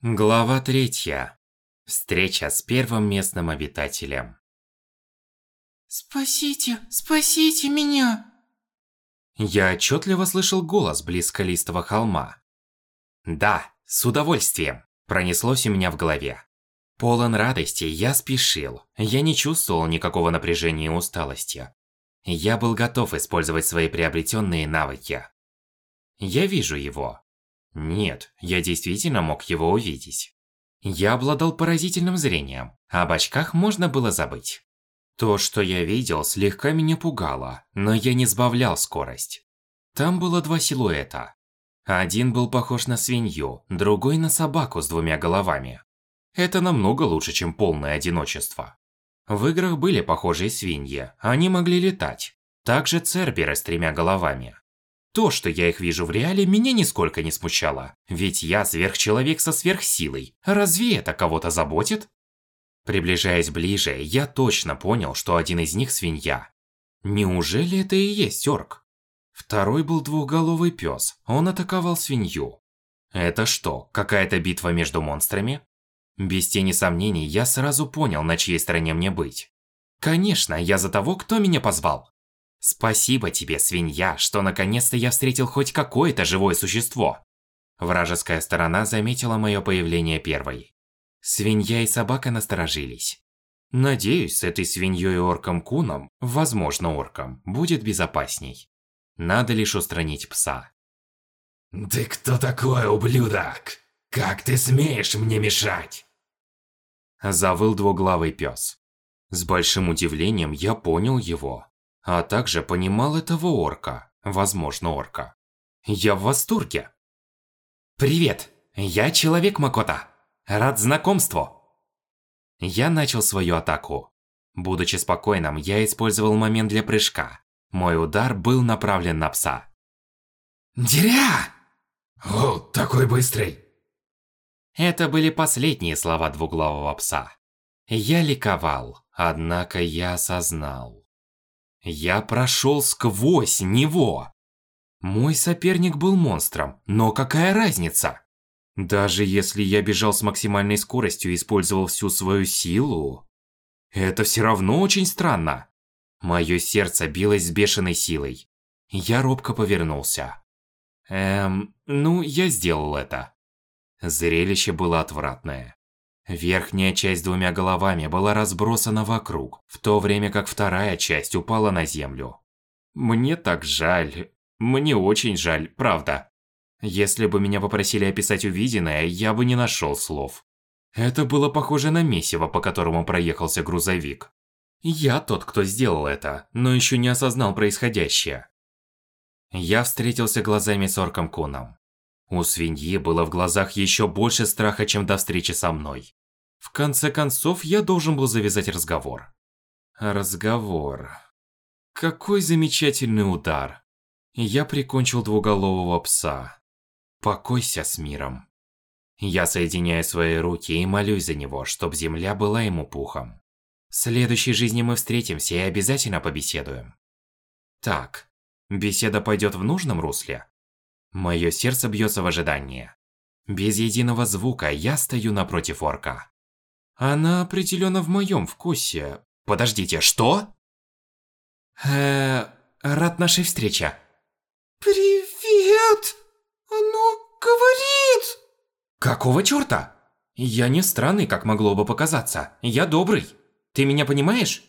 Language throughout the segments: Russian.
Глава третья. Встреча с первым местным обитателем. Спасите, спасите меня! Я отчетливо слышал голос близ скалистого холма. Да, с удовольствием, пронеслось у меня в голове. Полон радости, я спешил. Я не чувствовал никакого напряжения и усталости. Я был готов использовать свои приобретенные навыки. Я вижу его. Нет, я действительно мог его увидеть. Я обладал поразительным зрением, а об очках можно было забыть. То, что я видел, слегка меня пугало, но я не сбавлял скорость. Там было два силуэта. Один был похож на свинью, другой на собаку с двумя головами. Это намного лучше, чем полное одиночество. В играх были похожие свиньи, они могли летать. Также церберы с тремя головами. То, что я их вижу в реале, меня нисколько не смущало. Ведь я сверхчеловек со сверхсилой. Разве это кого-то заботит? Приближаясь ближе, я точно понял, что один из них свинья. Неужели это и есть орк? Второй был двухголовый пес, он атаковал свинью. Это что, какая-то битва между монстрами? Без тени сомнений, я сразу понял, на чьей стороне мне быть. Конечно, я за того, кто меня позвал. Спасибо тебе, свинья, что наконец-то я встретил хоть какое-то живое существо. Вражеская сторона заметила мое появление первой. Свинья и собака насторожились. Надеюсь, с этой свиньей и орком Куном, возможно орком, будет безопасней. Надо лишь устранить пса. «Ты кто такой, ублюдок? Как ты смеешь мне мешать?» Завыл двуглавый пес. С большим удивлением я понял его, а также понимал этого орка, возможно орка. Я в восторге. Привет, я Человек Макота. Рад знакомству. Я начал свою атаку. Будучи спокойным, я использовал момент для прыжка. Мой удар был направлен на пса. Деря! О, такой быстрый! Это были последние слова двуглавого пса. Я ликовал, однако я осознал. Я прошел сквозь него. Мой соперник был монстром, но какая разница? Даже если я бежал с максимальной скоростью и использовал всю свою силу, это все равно очень странно. Мое сердце билось с бешеной силой. Я робко повернулся. Эм, ну, я сделал это. Зрелище было отвратное. Верхняя часть двумя головами была разбросана вокруг, в то время как вторая часть упала на землю. Мне так жаль. Мне очень жаль, правда. Если бы меня попросили описать увиденное, я бы не нашел слов. Это было похоже на месиво, по которому проехался грузовик. Я тот, кто сделал это, но еще не осознал происходящее. Я встретился глазами с Орком Куном. У свиньи было в глазах еще больше страха, чем до встречи со мной. В конце концов, я должен был завязать разговор. Разговор. Какой замечательный удар. Я прикончил двуголового пса. Покойся с миром. Я соединяю свои руки и молюсь за него, чтобы земля была ему пухом. В следующей жизни мы встретимся и обязательно побеседуем. Так, беседа пойдет в нужном русле? Мое сердце бьется в ожидании. Без единого звука я стою напротив орка. Она определенно в моем вкусе. Подождите, что? Э, рад нашей встрече. Привет! Оно говорит! Какого чёрта? Я не странный, как могло бы показаться. Я добрый. Ты меня понимаешь?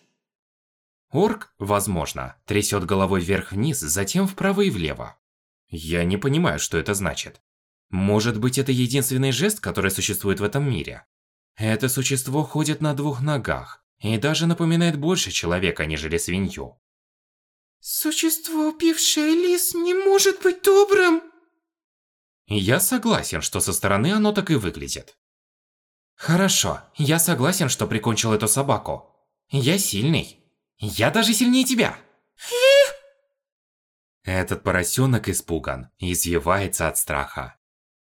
Орк, возможно, трясет головой вверх-вниз, затем вправо и влево. Я не понимаю, что это значит. Может быть, это единственный жест, который существует в этом мире. Это существо ходит на двух ногах и даже напоминает больше человека, нежели свинью. Существо, убившее лис, не может быть добрым. Я согласен, что со стороны оно так и выглядит. Хорошо, я согласен, что прикончил эту собаку. Я сильный. Я даже сильнее тебя. Этот поросенок испуган и извивается от страха.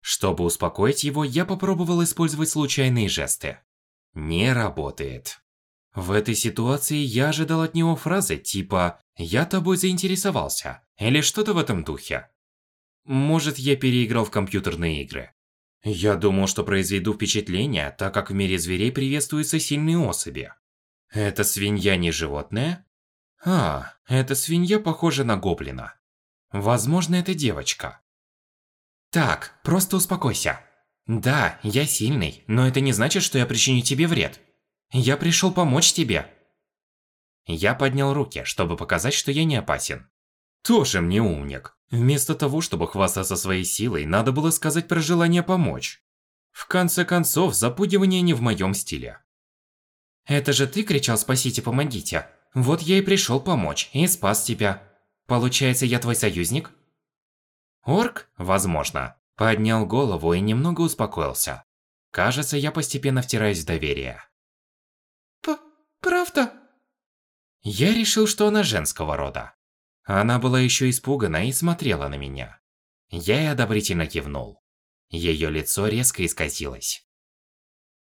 Чтобы успокоить его, я попробовал использовать случайные жесты. Не работает. В этой ситуации я ожидал от него фразы типа «Я тобой заинтересовался» или что-то в этом духе. Может, я переиграл в компьютерные игры. Я думал, что произведу впечатление, так как в мире зверей приветствуются сильные особи. Это свинья не животное? А, эта свинья похожа на гоблина. Возможно, это девочка. Так, просто успокойся. Да, я сильный, но это не значит, что я причиню тебе вред. Я пришел помочь тебе. Я поднял руки, чтобы показать, что я не опасен. Тоже мне умник. Вместо того, чтобы хвастаться своей силой, надо было сказать про желание помочь. В конце концов, запугивание не в моем стиле. Это же ты кричал «спасите, помогите». Вот я и пришел помочь, и спас тебя. Получается, я твой союзник? Орк, возможно, поднял голову и немного успокоился. Кажется, я постепенно втираюсь в доверие. П правда? Я решил, что она женского рода. Она была еще испугана и смотрела на меня. Я и одобрительно кивнул. Ее лицо резко исказилось.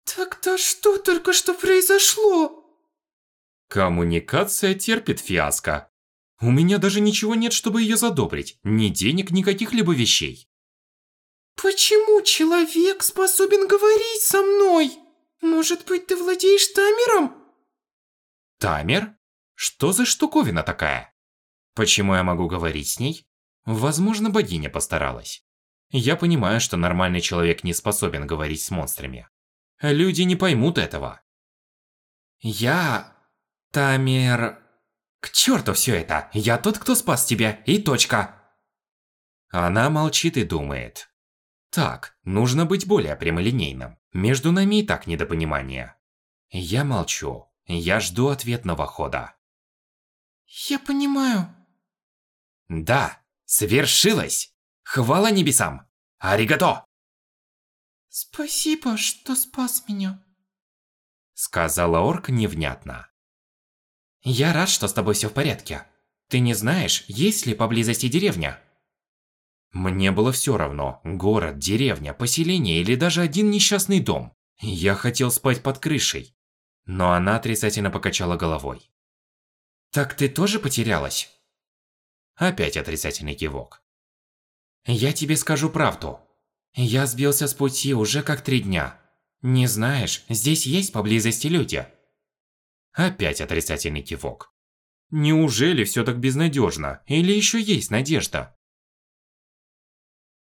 Тогда что только что произошло? Коммуникация терпит фиаско. У меня даже ничего нет, чтобы ее задобрить. Ни денег, ни каких-либо вещей. Почему человек способен говорить со мной? Может быть, ты владеешь тамером? Тамер? Что за штуковина такая? Почему я могу говорить с ней? Возможно, богиня постаралась. Я понимаю, что нормальный человек не способен говорить с монстрами. Люди не поймут этого. Я... Тамер... К черту все это! Я тот, кто спас тебя, и точка. Она молчит и думает. Так, нужно быть более прямолинейным. Между нами и так недопонимание. Я молчу. Я жду ответного хода. Я понимаю. Да, свершилось! Хвала небесам! Аригато! Спасибо, что спас меня. Сказала орк невнятно. Я рад, что с тобой все в порядке. Ты не знаешь, есть ли поблизости деревня? Мне было все равно, город, деревня, поселение или даже один несчастный дом. Я хотел спать под крышей. Но она отрицательно покачала головой. Так ты тоже потерялась? Опять отрицательный кивок. Я тебе скажу правду. Я сбился с пути уже как три дня. Не знаешь, здесь есть поблизости люди. Опять отрицательный кивок. Неужели все так безнадежно? Или еще есть надежда?